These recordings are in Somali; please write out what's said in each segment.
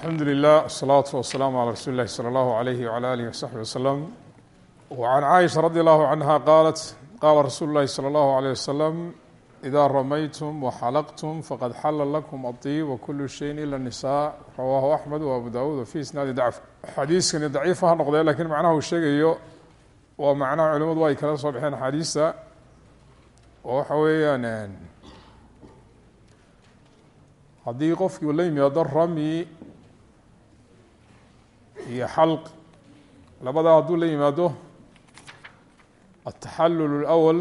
alxamdu lilah asalaatu wasalaamu calaa rasuuli illahi sala allahu alayhi wala alihi wasaxbi wasalam wacan caaisha radi allahu canha qaalat qaala rasuulu llahi sala allahu alayh wasalam idaa ramaytum waxalaqtum faqad xala lakum adiib wakulu shayin ila nisaa rawaahu axmed wa abu dawuud wafi isnaadi dacf xadiiskani daciif ha noqdee lakiin macnaha uu sheegayo waa macnaha culimadu ay kala soo baxeen axaadiista oo waxa weeyaan haddii qofkii la yimaado rami iyo xalq. Labadaa hadduu la yimaado ataxalul اlأwl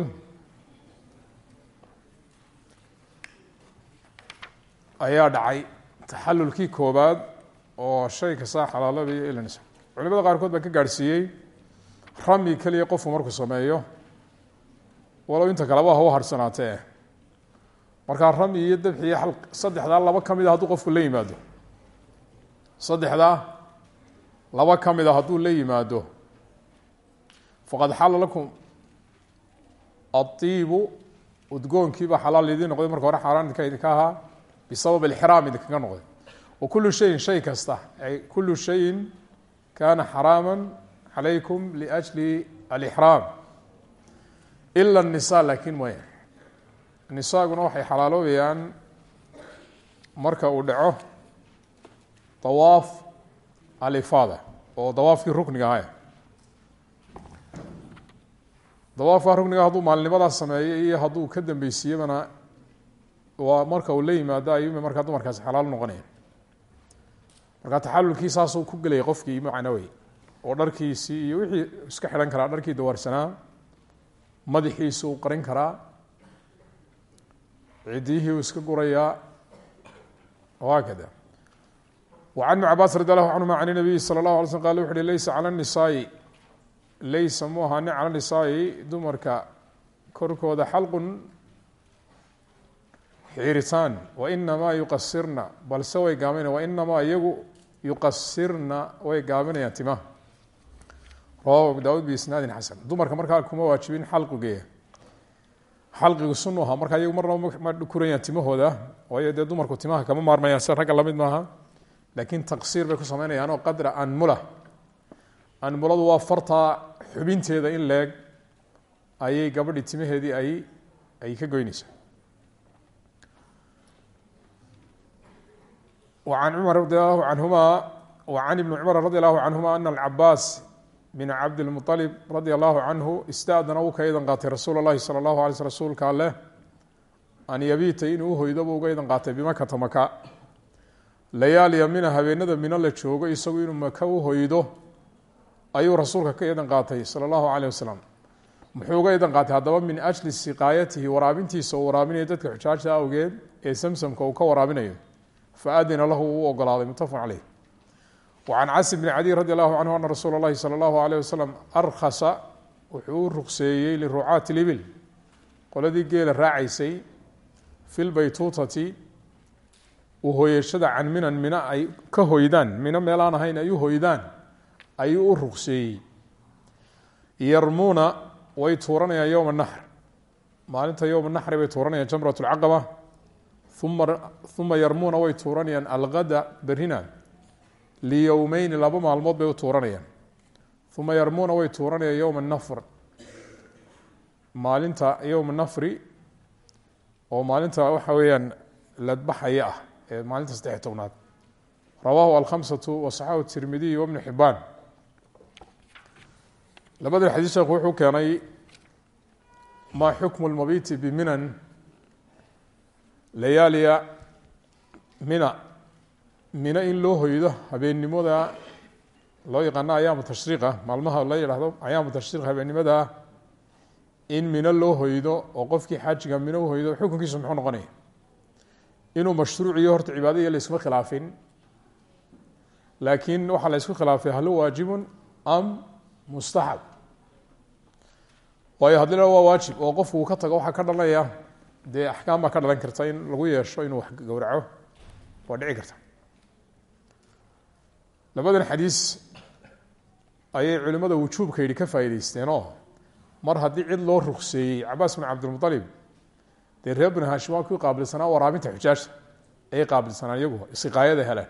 ayaa dhacay taxalulkii koobaad oo shay kastaa xalaalobayo ilanisa culimada qaarkood baa ka gaadhsiiyey rami keliya qofku markuu sameeyo. Walow inta kaleba ha u harhsanaatee markaa rami iyo dabxi iyo xalq saddexdaa laba ka mida hadduu qofku la yimaado. Saddexdaa laba ka mida hadduu la yimaado faqad xala lakum adiibu udgoonkiibaa xalaal idin noqday marka hore xaaraan idinka idinka ahaa bisabab alxiraam idinkaga noqday. Wa kulu shayin shay kasta ay kulu shayin kana xaraama calaykum liajli alixraam. Ila الnisa laakiin maya nisaaguna waxay xalaaloobayaan marka uu dhaco dawaaf alifaada oo dawaafkii rukniga ahay dawaafka rukniga hadduu maalinimadaas sameeyo iyo hadduu ka dambeysiiyebana waa marka uu la yimaado ayuuma markaa dumarkaasi xalaal noqonaya markaa taxalulkii saasuu ku gelaya qofkii macnawey oo dharkiisii iyo wixii iska xidhan karaa dharkii dawarsanaa madaxiisi uu qarin karaa cidiyihii uu iska gurayaa haakada wacan ibn cabaas radi allahu canhuma can nabiyi sala allahu alay slm qal wuxu uhi laysa cala nisaai laysa mu ahaanin cala nisaai dumarka korkooda xalqun xiiritaan wainamaa yuqasirna balse way gaabinaya wainamaa iyagu yuqasirna way gaabinayaan timaha rawahu abu daawud biisnaadin xasan dumarka markaa kuma waajibin markaa iyagu marnaba ma kurayaan timahooda waayo dee dumarku timaha kama maarmayaan sida ragga la mid maaha laakiin taqsiir bay ku samaynayaanoo qadra anmula anmuladu waa fartaa xubinteeda in leeg ayay gabadhi timaheedii ay ay ka goynaysaa. An cumar radi allahu canhuma wacan ibni cumara radi allahu canhuma ana alcabaas bin cabdilmualib radia allahu canhu istadana uu ka idan qaatay rasuul اllahi salى allahu alay sl rasuulka aleh an yabiita inuu uhoydaba uga idan qaatay bimakata maka layaal yamina habeenada mino la joogo isagu inuu maka u hoydo ayuu rasuulka ka idan qaatay sala allahu caleyh muxuu uga idan qaatay haddaba min ajli siqaayatihi waraabintiisa uu waraabinayo dadka xujaajta awgeed ee samsamka uu ka waraabinayo. Fa adina lahu uu ogolaaday muttafaqun caleyh wacan casi bni cadiy radi allahu canhu ana rasuula اllahi salى allahu arkhasa wuxuu u ruqseeyey lirucaati libil qoladii geela raacaysay fi lbaytuutati uhoyashada can minan mina ay ka hoydaan mino meelaan ahayn ay u hoydaan ayuu u rugseeyey yarmuuna way tuuranayaan yowma naxr maalinta yowma naxri bay tuuranayaan jamrat lcaqaba uma uma yarmuuna way tuuranayaan algada berina liyowmeyni laba maalmood bay u tuuranayaan. Uma yarmuuna way tuuranayaan yowma nafr. Maalinta yowma nafri oo maalinta waxa weeyaan ladbaxaya ah maalinta saddex tobnaad. Rawaahu alkhamsatu wasaxahu tirmidiy wabnu xibaan labada xadiis sheekhu wuxuu keenay maa xukmu lmabiti biminan layaaliya mina. Mino in loo hoydo habeennimada loo yaqaano ayaamu tashriiqa maalmaha la yidhaahdo ayaamu tashriiq habeennimada in mino loo hoydo oo qofkii xaajiga mino uhoydo xukunkiisu muxuu noqonaya inuu mashruuciyo horta cibaadaiyo layskuma khilaafin. Laakiin waxaa la ysku khilaafay hal waajibun am mustaxab waayo haddii la waa waajib oo qofku uu ka tago waxaa ka dhalanaya dee axkaam baa ka dhalan karta in lagu yeesho inuu wax gowraco waa dhici karta. Labadan xadiis ayay culimada wujuubka yidhi ka faa'idaysteen oo mar haddii cid loo rugseeyey cabaas bin cabdilmualib dee reer binu hashim waa kuwii qaabilsanaa waraabinta xujaajta ayay qaabilsanaan iyagu siqaayada heleen.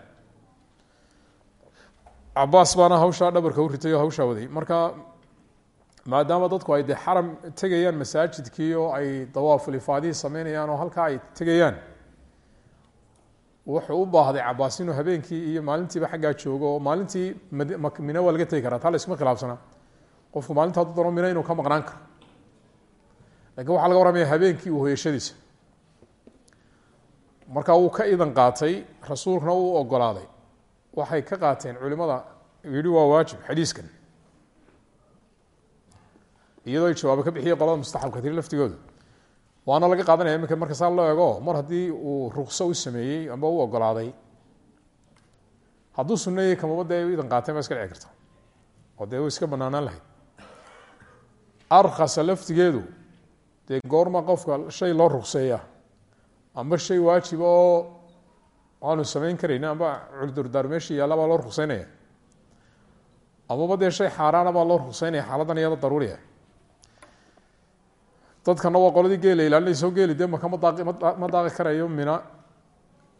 Cabaas baana hawshaa dhabarka u ritay oo waday. Marka maadaama dadku ay dee xaram tegayaan masaajidkii oo ay dawaafulifaadihii sameynayaan oo halkaa ay tegayaan wuxuu u baahday cabaas inuu habeenkii iyo maalintiiba xaggaa joogo oo maalintii mino waa laga karaa. Taa la iskuma qofku maalinta hadduu dano mino inuu ka maqnaan karo laakiin waxaa laga warramaya habeenkii uu hoyashadiisa marka wuu ka idan qaatay rasuulkuna uu ogolaaday. Waxay ka qaateen culimada yihi waa waajib xadiiskan. Iyadoo ay ka bixiya qolada mustaxabka tiri laftigooda waana laga qaadanaya iminka marka saa loo eego mar haddii uu rukso u sameeyey amba u ogolaaday. Hadduu suneeyey kamaba dee idan qaateen ba iska dhici karta. Oo dee iska banaanaan lahayd. Arkasa laftigeedu dee goorma qofka shay loo rukseeya amba shay waajiba oo aanu samayn karayni amba culdurdaar meesha yaalla baa loo rukseynaya amaba dee shay xaaraana baa loo rukseynaya xaaladan iyada daruuriya dadkana waa qoladii geela ilaalinayso geeli dee maka ma daaqi karayo mina.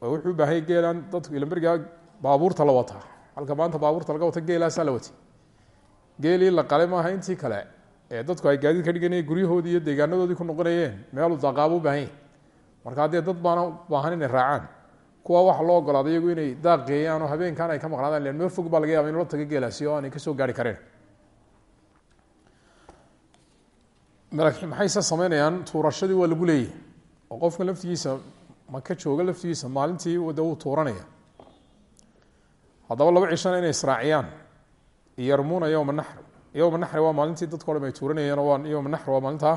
Wuxuu u geelaan dadku ilambergaa baabuurta la wataa. Halka maanta baabuurta laga wata geelaasaa la watay geelii la qalay maaha intii kale dadku ay gaadiid ka dhiganayeen guryahoodii iyo deegaanadoodii ku noqonayeen meelu daaqaaba u baahan yahy marka haddee dad baana baahan inay raacaan kuwa waxa loo ogolaaday iyagu inay daaq geeyaan oo habeenkan ay ka maqnaadaan len meel fog baa laga yaba in la taga geelaasi oo aanay ka soo gaari kareen maxayse sameynayaan? Tuurashadii waa lagu leeyahy oo qofka laftigiisa maka jooga laftigiisa maalintii de wuu tuuranaya. Haddaba laba cishana inay israaciyaan yarmuuna yowma naxr yowma naxri waa maalintii dadko dhan ay tuuranayeen waa yowma naxr waa maalintaa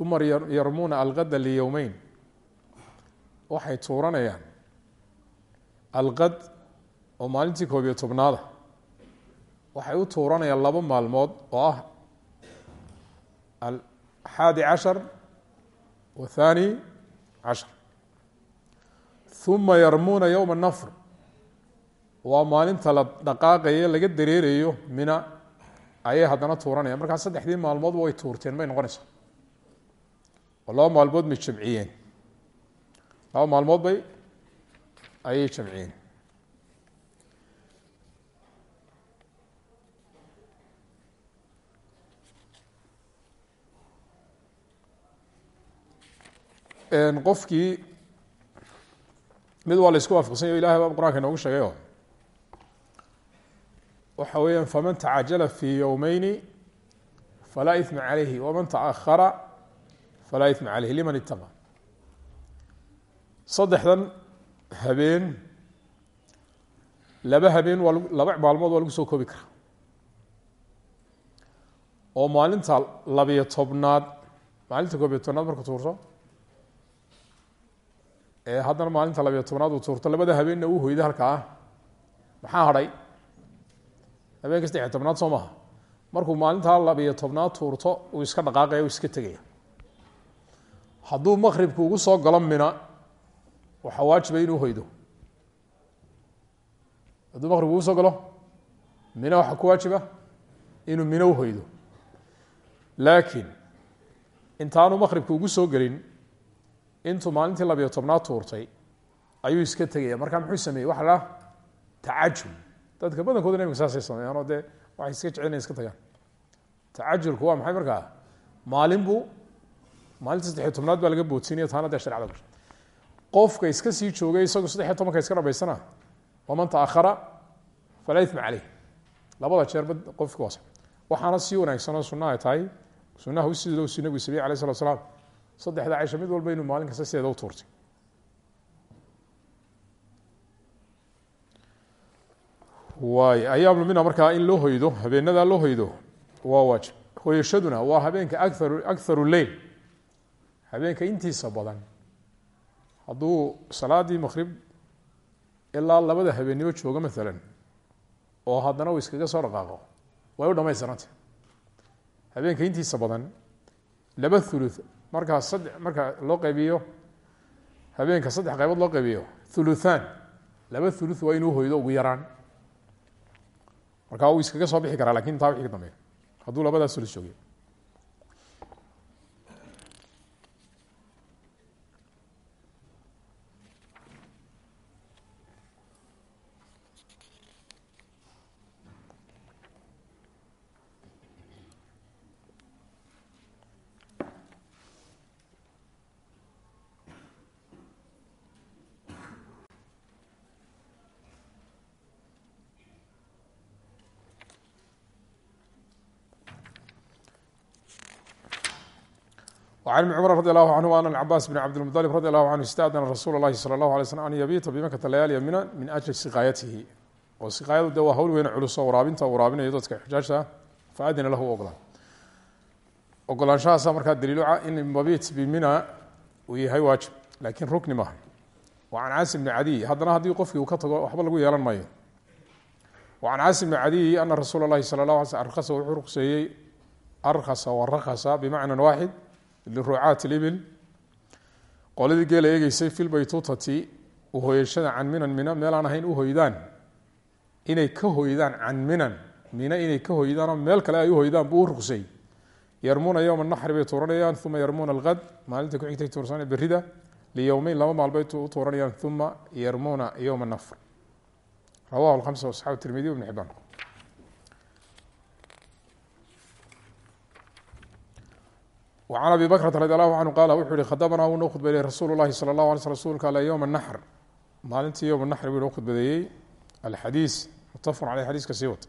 uma yarmuuna alqada liyowmeyn waxay tuuranayaan alqad oo maalintii koob iyo tobnaada waxay u tuuranayaan laba maalmood oo ah alxaadi cashar wathani cashar uma yarmuuna yowma nafr waa maalinta la dhaqaaqaye laga dareerayo mina ayay haddana tuuranaya markaa saddexdii maalmoodba way tuurteen may noqonaysaa. Oo laba maalmood may jamciyeen laba maalmood bay ayay jamciyeen qofkii mid waa la isku waafaqsanya ilahay baa qur'aanka inoogu sheegayo waxa weeyaan faman tacajala fi yowmeyni falaa ima calayhi waman taahara falaa ima caleyhi liman itaqa saddexdan habeen laba habeen waa laba maalmood waa lagu soo koobi karaa. Oo maalinta labiyo tobnaad maalinta koobiyo tobnaad marka tuurto ee haddana maalinta labiyo tobnaad uu tuurto labada habeenna uu hoyda halka ah maxaa habeenka saddexiyo tobnaad soo maha markuu maalintaa labiyo tobnaad tuurto uu iska dhaqaaqaya uu iska tegaya hadduu maqribku ugu soo galo mina waxaa waajiba inuu hoydo. Hadduu maqribku ugu soo galo mina waxaa ku waajiba inuu mino uhoydo laakiin intaanu maqribku ugu soo gelin intuu maalintii labiyo tobnaad tuurtay ayuu iska tegaya markaa muxuu sameeyey? Waxa la tacajul dadka badankooda imika saasay sameeyaan oo dee waxay iska jecel inay iska tagaan. Tacajulku waa maxay markaa? Maalin buu maalinta saddexiyo tobnaad baa laga boodsiinaya taana dee sharcada gasho qofka iska sii joogay isagu saddexiyo tobanka iska dhabaysana waman taahara falaa ima caleyh labada jeerba qofki waas waxaana sii wanaagsanoo sunna ay tahay sunnaha u sidoo si nabigu sabiy alayh salatu slaam saddexda cisho mid walba inuu maalin kasta u tuurtay waay ayaamulmina markaa in loo hoydo habeenadaa loo hoydo waa waajib hoyashaduna waa habeenka aar akharu leil habeenka intiisa badan hadduu salaadii maqrib ilaa labada habeennimo joogo maalan oo haddana uu iskaga soo dhaqaaqo way u dhamaystiranta habeenka intiisa badan laba ulu markaa sadde marka loo qaybiyo habeenka saddex qaybood loo qaybiyo. Uluaan laba ulu waa inuu hoydo ugu yaraan markaa uu iskaga soo bixi karaa laakiin taa wixii ka dambeeya. Hadduu labadaas ulu joogiyo وعن بن cمر رضي الله عنه أن العباس بن cبدالمطلب رضي الله عنه اsتأdن رsuل الlahi صلى الله عليه وسلم أن yبيta بمkة لياليa mina min أجل سقاayatihi oo siqaayadu de waa hawl weyne culus oo waraabinta waraabinayo dadka xujaajta faadina lahu ogolaan ogolaanshahaasa markaa daliiluca in mabit bimina uu yahay waajib laakiin rukni maaha وعan cاasim بن عadiي haddana haddii qofkii uu ka tago waxba lagu yeelan maayo وعan cاasim بن عadiي أna rasuul الlahi salى الlaه علي sl arkhasa wuxuu ruqseeyey arkhasa warakasa bimacna waaxid lirucaat اlibil qoladii geela eegeysay fi lbaytuutati uhoyashada can minan mina meelaan ahayn u hoydaan. Inay ka hoydaan can minan mina inay ka hoydaanoo meel kale ay u hoydaan buu u ruqsay. Yarmuuna yowma naxri bay tuuranayaan uma yarmuuna alhad maalinta kuxigtay tuursana berida liyowmeyn laba maalbay u tuuranayaan uma yarmuuna yowma nafr rawahu lhamsa asxaabu tirmidi ibn xibaan وعن أbي بكرة رضي الله عنه qال wuxuu yihi khadبna wuu noo khudbeeyey rasuul الlahi slى الlaه علي sl rsulka ale yowم النxr maalintii yowم النxr buu noo khudbadeeyey alxadiis mutafq aleyh xadiiska sii wata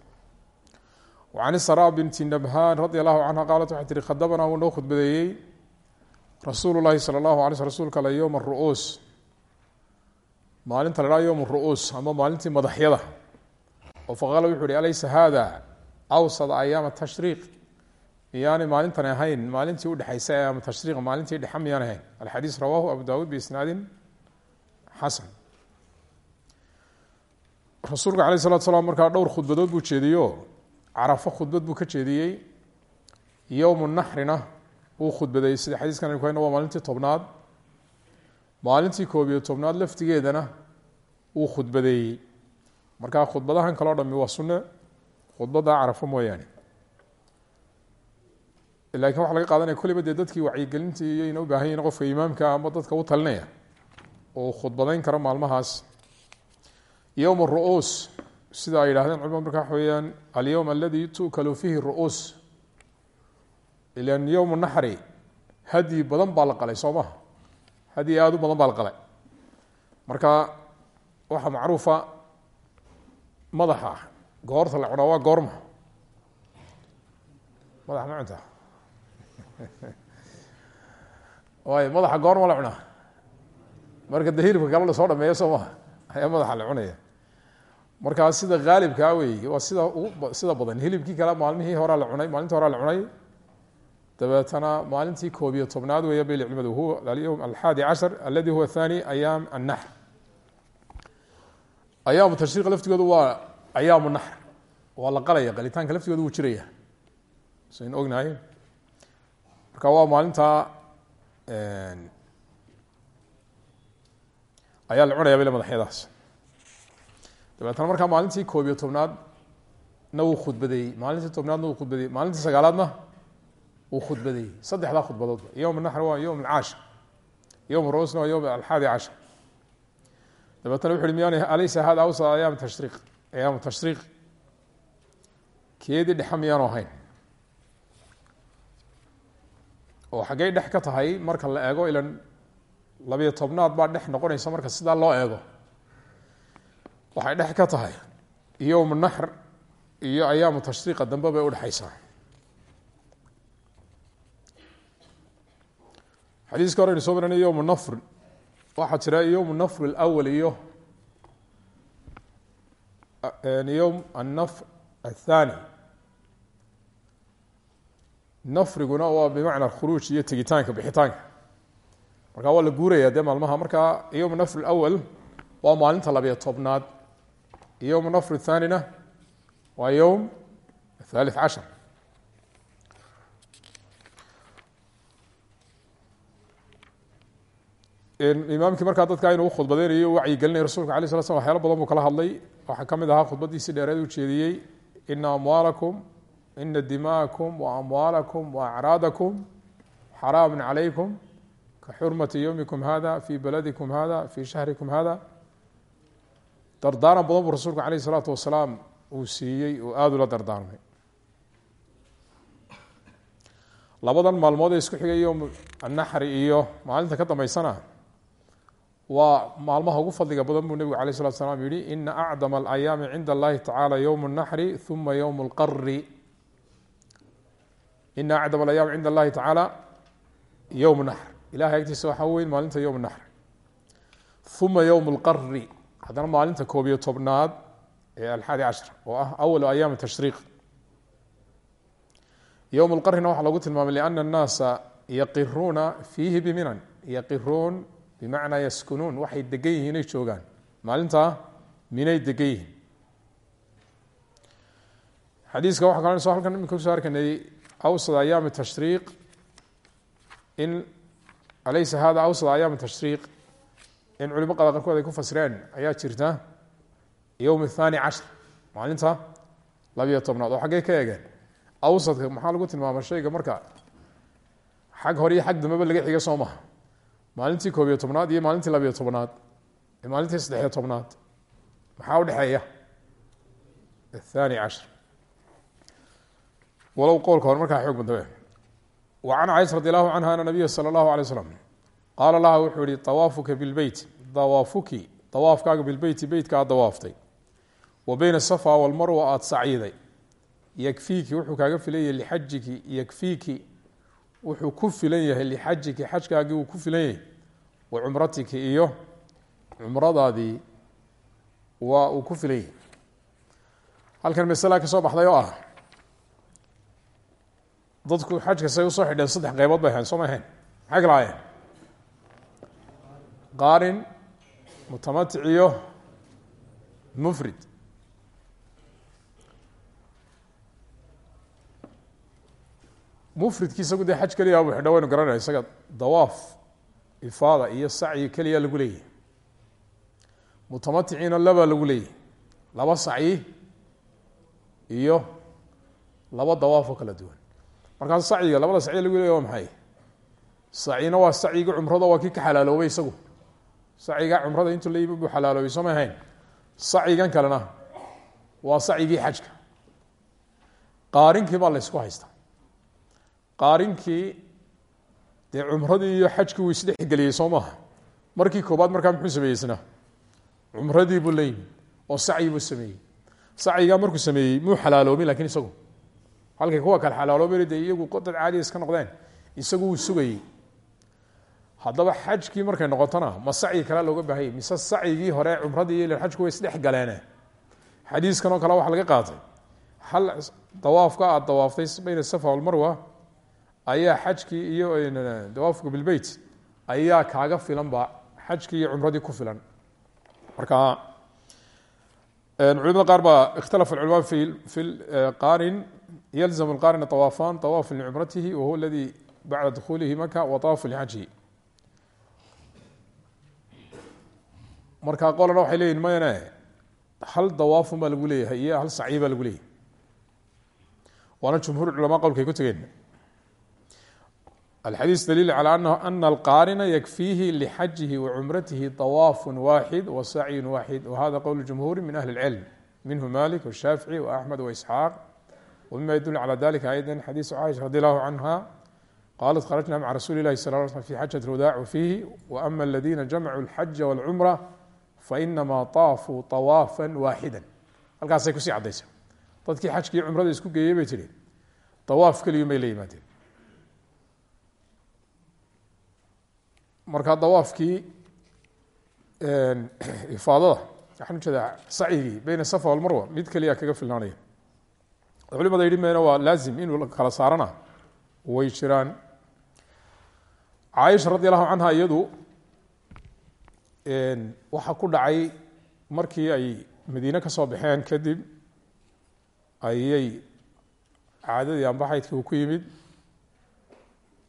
وعan الsrا بنti نبهاn radي الlahu canha qaalat waxay tihi khadبna wuu noo khudbadeeyey rasuul الlahi slى الlahu عlay sl rsulka ale yowم الru'uus maalinta la haha yowم الru'uus ama maalintii madaxyada oo faqaala wuxu uhi alaysa hada awsط ayaam التashriiq miyaanay maalintani ahayn maalintii udhexaysa ee ama tashriiqa maalintii dhexe miyaan ahayn alxadiis rawaahu abu dawuud biisnaadin xasan. Rasuulka alayh salatu salaam markaa dhowr khudbadood buu jeediyo. Carafo khudbad buu ka jeediyey. Yowmu naxrina wuu khudbadeeyey sida xadiiskan aynu ku waa maalintii tobnaad. Maalintii koob iyo tobnaad laftigeedana wuu khudbadeeyey markaa khudbadahan kaleo dhami waa sunne. Khudbadda carafo mooyaane laakiin waxa laga qaadanaya kulliba dee dadkii wacyigelintii iyo ina u baahan yihiin qofka imaamka ama dadka u talinaya oo khudbadayn karo maalmahaas. Yowm ru'uus sida ay yidhahdeen culimadu marka waxa weeyaan alyowm aladi tu'kalu fihi ru'uus ilan yowm naxri hadyi badan baa la qalay soo maha hadyi aada u badan baa la qalay. Marka waxaa macruufa madaxa goorta la cunaa waa goorma madax ma cunta waayo madaxa goorma la cunaa? Marka de hilibka kale la soo dhameeyo soo maha ayaa madaxa la cunaya. Markaa sida haalibkaa wey waa sida ugu sida badan. Hilibkii kale maalmihii horaa la cunay maalintii horaa la cunay. Dabeetana maalintii koob iyo tobnaad weeya bay culimadu huwa alyowm alxaadi cashar aladi huwa thani ayaam annaxr ayaamu tashriiqa laftigoodu waa ayaamu naxr waa la qalaya qalitaanka laftigoodu wuu jiraya saynu ognahay marka waa maalintaa ayaa la cunaya bale madaxyadaas. Dabeetana markaa maalintii koob iyo tobnaad na wuu khudbadeeyey. Maalintii tobnaadna wuu khudbadeeyey. Maalintii sagaalaadna wuu khudbadeeyey. Saddexdaa khudbadoodba yowm naxr waa yowm alcaashir yowm ruusna waa yowm alxaadi cashar dabeetana wuxu uhi miyaana alaysa hada awsad ayaam tashriiq ayaamu tashriiq keedii dhexe miyaanu ahayn oo xaggey dhex ka tahay marka la eego ilan labiyo tobnaad baa dhex noqonaysa marka sidaa loo eego. Waxay dhex ka tahay. Yowm naxr iyo ayaamu tashriiqa dambe bay udhexaysaa xadiiska hore aynu soo maranay yowm nafr. Waxaa jira yowm nafr alawal iyo yowm annafr athani nafriguna waa bimacna khuruuj iyo tegitaanka bixitaanka. Markaa waa guuraya dee maalmaha markaa yowm awal waa maalinta labiyo tobnaad yowm nafr thanina waa yowm thalith cashar. Imaamkii markaa dadka inuu khudbadeynayo wacyigelinaya rasulka alay sla slam waxyaalo badan buu kala hadlay. Waxaa ka mid ahaa khudbadiisii dheereed u jeediyey ina amwaalakum ina dima'akum waamwaalakum waacraadakum xaraamu calaykum ka xurmati yowmikum hada fi baladikum hada fi shahrikum hada dardaaran badan buu rasuulku alayh isalaatu wasalaam uu siiyey oo aada ula dardaarmay. labadan maalmood ee isku xigay yowm annaxri iyo maalinta ka dambeysana waa maalmaha ugu fadliga badan buu nebigu alay slatu slam yihi ina acdama alayaami cinda allahi tacala yowm اnaxri uma yowm اlqari ina acdam ayaam cinda allahi tacaala yowm naxr ilahay agtiisa waxaa weyn maalinta yowm naxr uma yowm lqari haddana maalinta koob iyo tobnaad ee alxadi cashar oo ah awalu ayaam tashriiq. Yowm lqarina waxaa lagu tilmaamay liana annaasa yaqiruuna fiihi biminan. Yaqiruun bimacnaa yaskunuun. Waxay degan yihiin inay joogaan. Maalintaa minay degan yihiin. Xadiiska waxa kalon so halkan imika kuso arkanay awsad ayaam tashriiq in alaysa hada awsad ayaam tashriiq in culimo qada qarkood ay ku fasireen ayaa jirta yowm athani cashar maalinta labiyo tobnaad oo xaggey ka eegeen awsadka maxaa lagu tilmaama shayga marka xag hore iyo xag dambeba laga xiga soo maha maalintii koob iyo tobnaad iyo maalintii labiyo tobnaad maalintii saddexiyo tobnaad maxaa udhexeeya athani cashar walow qowlka hore markaa xoog badnabe wa can caisha radi allahu canha ana nabiya sala allahu alay slam qaala laha wuxuu yihi awaafuka bilbeyt dawaafuki dawaafkaaga bilbeyti beytka aad dawaaftay wa beyna safa walmarwa aada sacyiday. Yakfiiki wuxuu kaaga filan yahay lixajiki yakfiiki wuxuu ku filan yahay lixajiki xajkaagii wuu ku filan yahay. Wa cumratiki iyo cumradaadii waa uu ku dadku xajka say u soo xidheen saddex qeybood bay ahayn soo ma ahayn? Maxay kala ahayen qaarin mutamatic iyo mufrid. Mufridki isagu dee xaj keliya buu xidha waynu garanaya isaga dawaaf ifaada iyo sacyi keliya lagu leeyahy mutamaticiina labaa lagu leeyahy laba sacyi iyo laba dawaaf kala duwan markaas sacyiga labada sacyi lagu leeyahy waa maxay? Sacyina waa sacyigii cumrada waa kii ka xalaaloobay isagu. Sacyiga cumrada intuu la buu xalaaloobay soo ma ahayn? Sacyigan kalena waa sacyigii xajka. Qaarinkii baa la ysku haysta qaarinkii dee cumradii iyo xajkii wuu isdhexgeliyey soo maaha markii koobaad markaa muxuu sameeyeysna cumradii buu la oo sacyi buu sameeyey. Sacyigaa markuu sameeyey muu xalaaloobin laakiin isagu halkay kuwa kale xalaaloobeen dee iyagu dad caadiya iska noqdeen. Isagu wuu sugayey. Haddaba xajkii markay noqotona ma sacyi kale looga baahayay mise sacyigii hore cumradii iyo xajku way isdhex galeene. Xadiiskan oo kale waxaa laga qaatay. Hal dawaafka aada dawaaftay bayna safa walmarwa ayaa xajkii iyo dawaafka bilbeyt ayaa kaaga filanba xajkii iyo cumradii ku filan. Marka culimada qaar baa ikhtalafa culama fi fi qaarin yalzam lqaarin awaafan awaafun licumratihi wahuwa aladi bacda dukhuulihi maka wa awaafu lixajihi marka qolana waxay leyihin mayne hal dawaafun baa lagu leeyahay iyo hal sacyi baa lagu leeyahay waana jumhuur culamaa qowlkay ku tegeen alxadiis daliil calى ana alqaarina yakfiihi lixajihi wacumratihi طawaaf waaxid wasacyin waaxid wahada qowl jumhuuri min ahli اlcilm minhu malik washaafici waaxmed waisxaaq wmima yadul calى dalika ayda xadiisu caaisha radi allahu canha qalat kharajna maca rasuuli lahi sal l sl fi xajat wadac fiihi waama aladina jamacuu اlxaja wاlcumra fainama طaafuu طawaafa waaxida halkaasay kusii caddaysa dadkii xajkii cumrada isku geeyey bay tihi awaaf keliyun bay la yimaadeen marka dawaafkii ifaadada waxaan ujeedaa sacyigii beyna safa walmarwa mid keliya kaga filnaanaya culimada yidhi meyna waa laazim inuu kala saarana. Way jiraan. Caaisha radi allahu canha iyadu waxaa ku dhacay markii ay madiine ka soo baxeen kadib ayay caadadii ambaxaydkii uu ku yimid.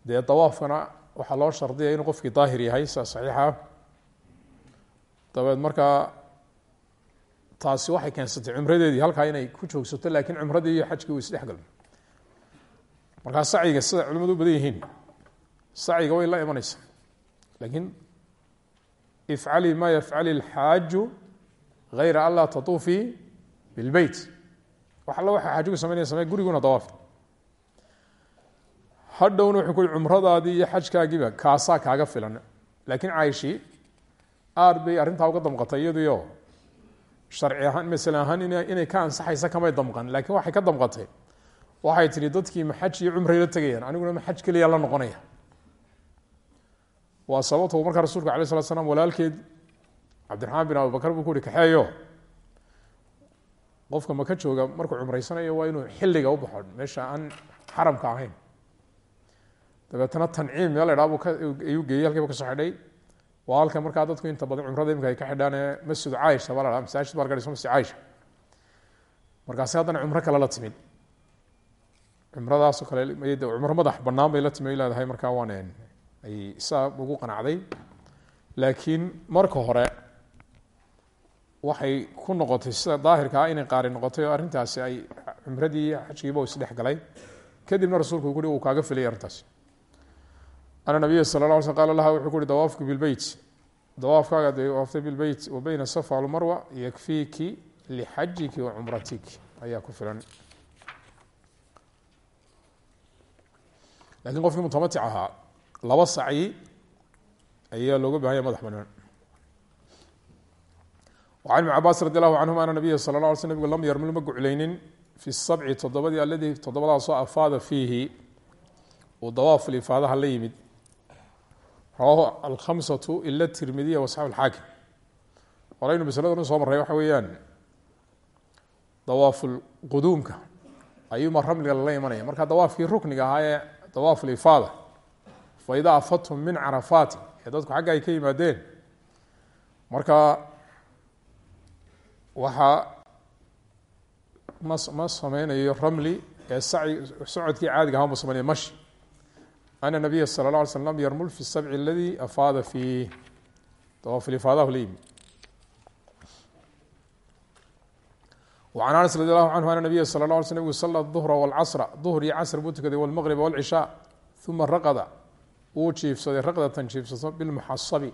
Dee dawaafkana waxaa loo shardiyay inuu qofkii daahir yahay saa saxiixa. Dabeed markaa taasi waxay keensatay cumradeedii halkaa inay ku joogsato laakiin cumradii iyo xajkii uu isdhex galmo markaa sacyiga sida culimadu badan yihiin sacyiga way la imanaysa laakiin ifcali ma yafcali اlxaaju gayra an laa tatuufii bilbeyt wax waxa xaajigu samaynaya samey guriguna dawaafi hadhowna wuxuu ku cumradaadii iyo xajkaagiiba kaasaa kaaga filan. Laakiin caaishii aad bay arrintaa uga damqatay iyaduyo sharci ahaan masale ahaan inay ka ansaxaysa kamay damqan. Laakiin waxay ka damqatay. Waxay tihi dadkii ma xaj iyo cumray la tegayaan aniguna ma keliya la noqonaya. Waa sababta markaa rasulka alay slat slam walaalkeed cabdiraxmaan bin abubakar buu ku uhi kaxeeyo qofka maka jooga markuu cumraysanayo waa inuu xilliga u baxo meesha aan xaramka ahayn. Dabeetana tanciim meel la idhaa buu ayuu geeyey halkiiba ka soo xidhay waa halka markaa dadku inta badan cumrada imika ay ka xidhaan ee masjid caaisha baa la masaajid baa laga dhiso masjid caaisha. Markaasi haddana cumro kale la timid cumradaasoo kale cumro madax banaan bay la timi ay leedahay markaa waan ay saa ugu qanacday. Laakiin marka hore waxay ku noqotay sida daahirka ah inay qaari noqotay oo arrintaasi ay cumradii xajkiiba isdhex galay. Kadibna rasuulku kui uu kaaga filiyay arrintaasi an nabiya sal la sl qala laha wuxuu ku uhi dawaafku bilbeyt dawaafkaaga dee waaftay bilbeyt wa beyna safa almarwa yakfiiki lixajiki wa cumratiki ayaa ku filan. Lakin qofkii mutamatic ahaa laba sacyi ayaa looga bahanya madax banaan an ibn cabaas radi allahu canhuma ana nabiya sala la lam yarmil ma guclaynin fi sabci toddobadii alladii toddobadaasoo afaada fiihi. Uu dawaaful ifaadaha la yimid rawahu alkhamsatu ila tirmidiya wasaxab alxaakim horeynu masladan soo marray waxa weeyaan dawaaful quduumka. Ayuuma ramliga lala imanaya. Marka dawaafkii rukniga ahaa ee dawaaf lifaada faidaa afathum min carafaati ee dadku xagga ay ka yimaadeen marka waxaa ma ma sameynayo ramli ee sac socodkii caadiga ahaa ma sameynaya mashi. ana nabiya sala la alay slam lam yarmul fi sabci aladi afaada fiih dawaaflifaadahu la yimi وعن أنس رضي الله عنه أن النبي صلى الله عليه وسلم صلى الظهر والcصر ظهر iyo cصر buu tukaday والمغرب والعشhاء ثuma raqda wuu jiifsaday raqdatan jiifsato bilmuxasabi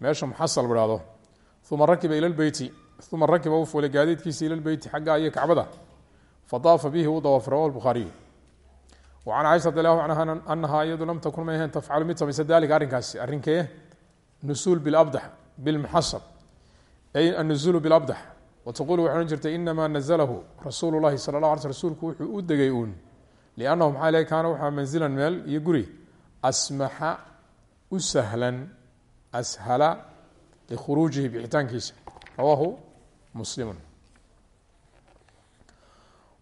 meesha muxasal bhahdo ثuma rakiba ilى الbeyti ثuma rakiba uu fuulay gaadiidkiisa ilى الbeyti xagga iyo kacbada fadaafa bihi wuu dawaaf rawahu الbukhaariي an caiشha radi alahu anha anaha iyadu lam takun may ahayn tafcalu mid samaysa dalika arrinkaasi arrinkee nusuul biabdax bilmuxasab ay anuzuulu bilabdax wataqulu waxay ohan jirtay inama nazalahu rasuulu lahi sala la ala sl rsulku wuxuu u degay uun liannahu maxaa le kaana waxaa manzilan meel iyo guri asmaxa u sahlan ashala likhuruujihi bixitaankiisa rawaahu muslimun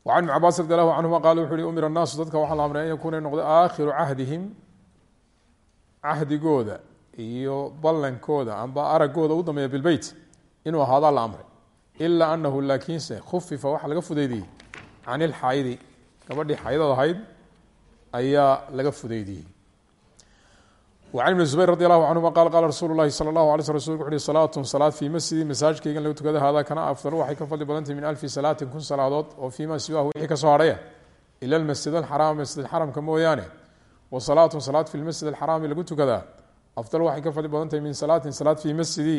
wacan ibn cabaas radi allahu canhuma qaala wuxu uhi umira annaasu dadka waxaa la amray an yakuuna noqdo aakhiru cahdihim cahdigooda iyo ballankooda amba araggooda u dambeeya bilbeyt inuu ahaadaa la amray ilaa anahu laakiinse khufifa waxaa laga fudeydiyey can ilxaayidi gabadhii xaydad ahayd ayaa laga fudeydiyey wacan ibni zubayr radi allahu canhuma qaal qaala rasuulu lahi sala allahu alay sl rasulku wuxu uhi salaatun salaad fii masjidi masaajidkaygan lagu tukada haadaa kana afdalu waxay ka fadli badantahy min alfi salaatin kun salaadood oo fiima siwaahu wixii ka soo hadhaya ila almasjid alxaraam masjid alxaramka mooyaane wa salaatun salaad fi lmasjid alxaraami lagu tukadaa afdal waxay ka fadli badantahy min salaatin salaad fii masjidi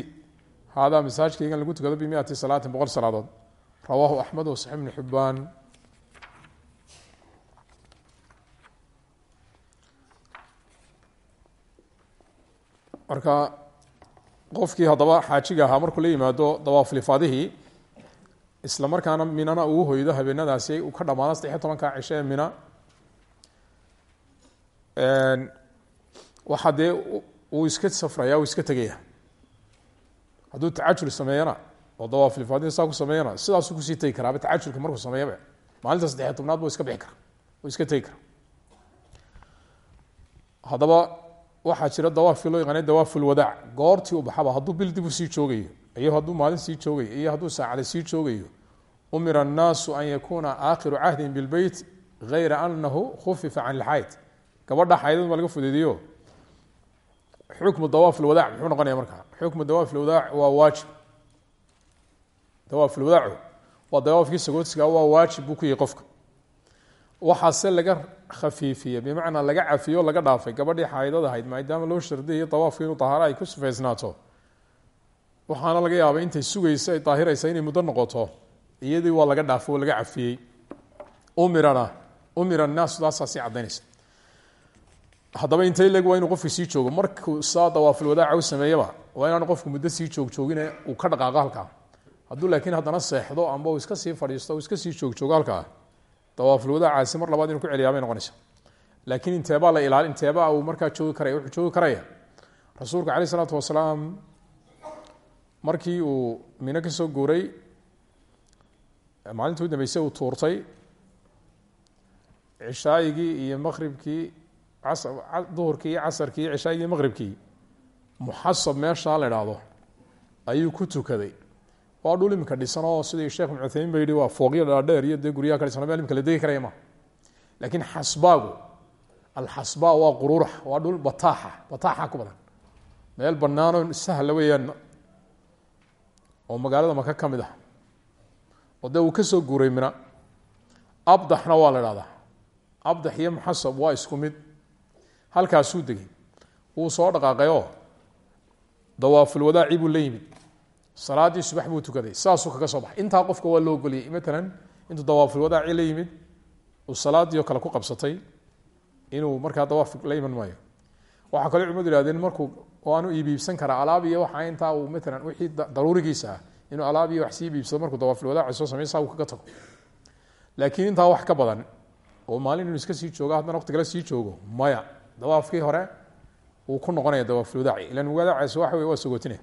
haadaa masaajkaygan lagu tukado bimiati salaatin boqol salaadood rawaahu wa saxi bni marka qofkii haddaba xaajiga ahaa markuu la yimaado dawaaflifaadihii isla markaana minana uu hoydo habeenadaasi uu ka dhamaado saddexiyo tobanka cisho ee mina. Waxaa dee uu iska safraya uu iska tegaya hadduu tacajul sameeyana oo dawaaflifaadihii saa ku sameeyana sidaasuu ku sii tegi karaaba tacajulka markuu sameeyaba maalinta saddexiyo tobnaad buu iska bixi kara uu iska tegi kara haddaba waxaa jira dawaafkii loo yaqaanay dawaaf lwadaac goortii u baxaba hadduu bil dib u sii joogayo iyo hadduu maalin sii joogayo iyo hadduu saacada sii joogayo umira annaasu an yakuuna aakhiru cahdin bilbeyt gayra anahu khufifa can ilxayd gabadha xaydad baa laga fudeediyo xukmu dawaaf lwadaac muxuu noqonaya markaa? Xukmu dawaaf lwadaac waa waajib. Dawaaf lwadaacu waa dawaafkii sagootiga waa waajib buu ku yahay qofka waxaase laga khafiifiye bimacnaa laga cafiyo laga dhaafay gabadhii xaaidad ahayd maadaama loo shardiyayo dawaafku inuu dahaaro ay ku sifaysnaato waxaana laga yaabay intay sugaysa ay daahiraysa inay muddo noqoto iyadii waa laga dhaafo oo laga cafiyey. Umirana umira annaasu taasaa sii cadaynaysa haddaba intay leg waa inuu qofki sii joogo markuu saa dawaafulwadaaca u sameeyaba waa inaanu qofku muddo sii joogjoogine uu ka dhaqaaqo halkaa. Hadduu laakiin haddana seexdo amba uu iska sii fadhiisto uu iska sii joogjoogo halkaa dawaafulwadaacaasi mar labaad inuu ku celiyaa bay noqonaysa laakiin inteebaa la ilaali inteebaa uu markaa joogi karaya wuxuu joogi karaya? Rasuulka caleyh isalaatu wasalaam markii uu mino ka soo guuray maalintii u dambeysay uu tuurtay cishaayigii iyo maqribkii duhurkii iyo casarkii iyo cishaayigii maqribkii muxasab meeshaa la idhaahdo ayuu ku tukaday waa dhul imika dhisan oo sidii sheekh ibn cuthaymin ba yihi waa fooqyo dhaadheer iyo dee guryaha ka dhisan la degi karaya ma laakiin xasbaagu alxasba waa quruurax waa dhul bataaxa bataaxa ku badan. Meel banaanoo sahla weeyaan oo magaalada maka ka ah. Oo dee ka soo guuray mina. Abdaxna waa la idhahdaa abdax iyo muxasab waa isku mid. Halkaasuu degay. Wuu soo dhaqaaqayoo dawaafulwadaaci buu salaaddii subax buu tukaday saasuu kaga soo baxay. Intaa qofka waa loo goliyay matalan intuu dawaafulwadaaci la yimid uu salaadii oo kale ku qabsatay inuu markaa dawaaf la iman maayo waxaa kaloo culimadu yihahdeen markuu waanu iibiibsan karaa alaab iyo waxa intaa uu matalan wixii daruurigiisa ah inuu alaab iyo wax sii iibsado markuu dawaafulwadaaci soo samey saa uu kaga tago. Laakiin intaa wax ka badan oo maalin inuu iska sii joogo haddana waqti kale sii joogo maya. Dawaafkii hore wuu ku noqonaya dawaafulwadaaci ilan wadaacaasi waxa wey waa sogootine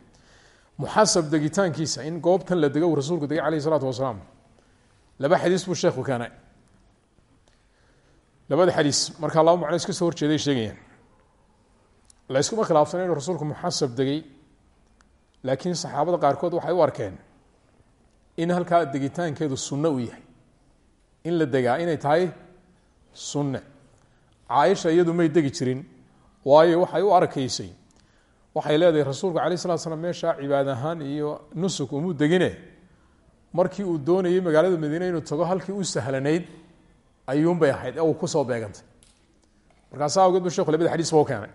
muxasab degitaankiisa in goobtan la dego uu rasuulku degay calayh isalaatu wasalaam. Laba xadiis buu sheekhu keenay. Labada xadiis markaa laba macno iska soo horjeeday sheegayaan. La yskuma khilaafsana inuu rasuulku muxasab degay laakiin saxaabada qaarkood waxay u arkeen in halkaa degitaankeedu sunno uu yahay. In la degaa inay tahay sunne. Caaisha iyadu may degi jirin waayo waxay u arkaysay waxay leedahay rasuulku calay salatu slam meeshaa cibaad ahaan iyo nusuk umuu degine. Markii uu doonayay magaalada madiine inuu tago halkii u sahlanayd ayuunbay ahayd ee uu ku soo beegantay. Markaasa awgeed bu sheku labada xadiis ba u keenay.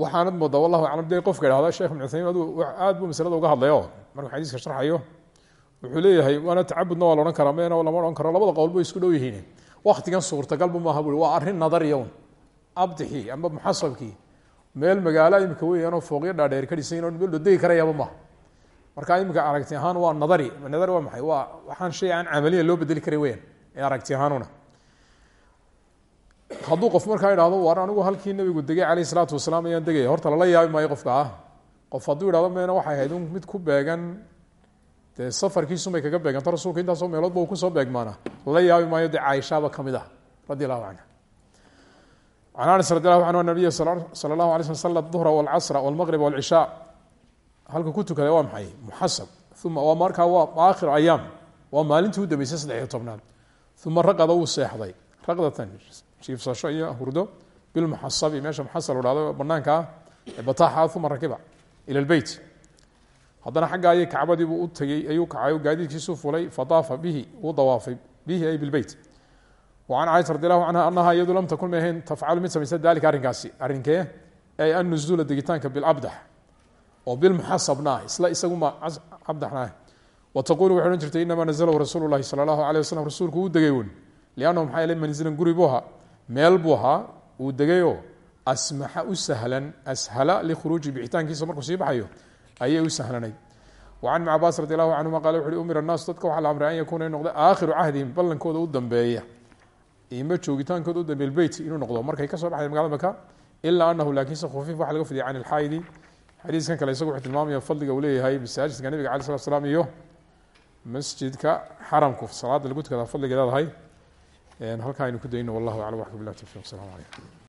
Waxaanad moodaa wallahu aclam de qofka idhahda sheekh ibn cuthaymin adu aad buu masalada uga hadlayo. Markuu xadiiska sharxayo wuxuu leeyahay waana tacabudna waa la odhan karaa mena lama odhan karo labada qowl bay isku dhow yihiin. Waktigan suurtagalba maaha bui waa arrin nadariya un abdixii amba muxasabkii meel magaalo imika weyaanoo fooqyo dhaadheer ka dhisan meel loo degi karayaaba maaha marka imika aragti ahaan waa nadari nadari waa maxay? Waa waxaan shay aan camaliyan loo bedeli karay weyaan ee aragti ahaanuna. Hadduu qof markaa idhahdo war anigu halkii nabigu degay caleyh isalaatu wasalaam ayaan degaya horta lala yaabi maayo qofka ah. Qof hadduu idhahdo meena waxay ahayd mid ku beegan dee safarkiisunbay kaga beeganto rasuulka intaasoo meeloodba uu ku soo beegmaana lala yaabi maayo dee caaishaaba ka mid ah radi allahu canha can anas radi allahu canhu nabiya sala allahu alay sl sala duhra walcasra walmaqriba walcishaa halka ku tukaday waa maxay muxasab uma waa markaa waa aakhir ayaam waa maalintii u dambeysay saddexiyo tobnaad uma raqada wuu seexday raqdatan jiifsasho iyo hurdo bilmuxasabi meesha muxasal dhahdo banaanka ah ee bataaxa uma rakiba ila lbeyt haddana xagga ayay kacbadiibuu u tegey ayuu kacay gaadiidkiisuu fulay fadaafa bihi wuu dawaafay bihi ay bilbeyt wacan caaisha radi allahu canha anaha iyadu lam takun mahayn tafcalu mid samaysa dalika arrinkaasi arrinkee ay annuzuula degitaanka bilabdax oo bilmuxasabna ah isla isaguma cabdaxna ah wa taqulu waxay odhan jirtay inamaa nazalahu rasuulu llahi sala allahu alayh wasalam rasuulku uu degay un liannahu maxaa yeele manzilan guri buu ahaa meel buu ahaa uu degayoo asmaxa u sahlan ashala likhuruuji bixitaankiisa markuu sii baxayo ayay u sahlanayd wacan ibn cabaas radi allahu canhuma qala wuxu uhi umira annaasu dadka waxaa la amray an yakuuna in noqda aakhiru cahdihim ballankooda u dambeeya ima joogitaankooda u dambeeya beyt inuu noqdo markay ka soo baxday magalada maka ilaa anahu laakiinse khufiif waxa laga fidiyay can ilxaayidi xadiiskan kale isagu wuxuu tilmaamaya fadliga uu leeyahay masaajidka nabiga alai slat slam iyo masjidka xaramku salaada lagu tukada fadliga leedahay halkaa aynu ku dayno wallahu aclam waxka bilah tawfiq asalaamu calaykum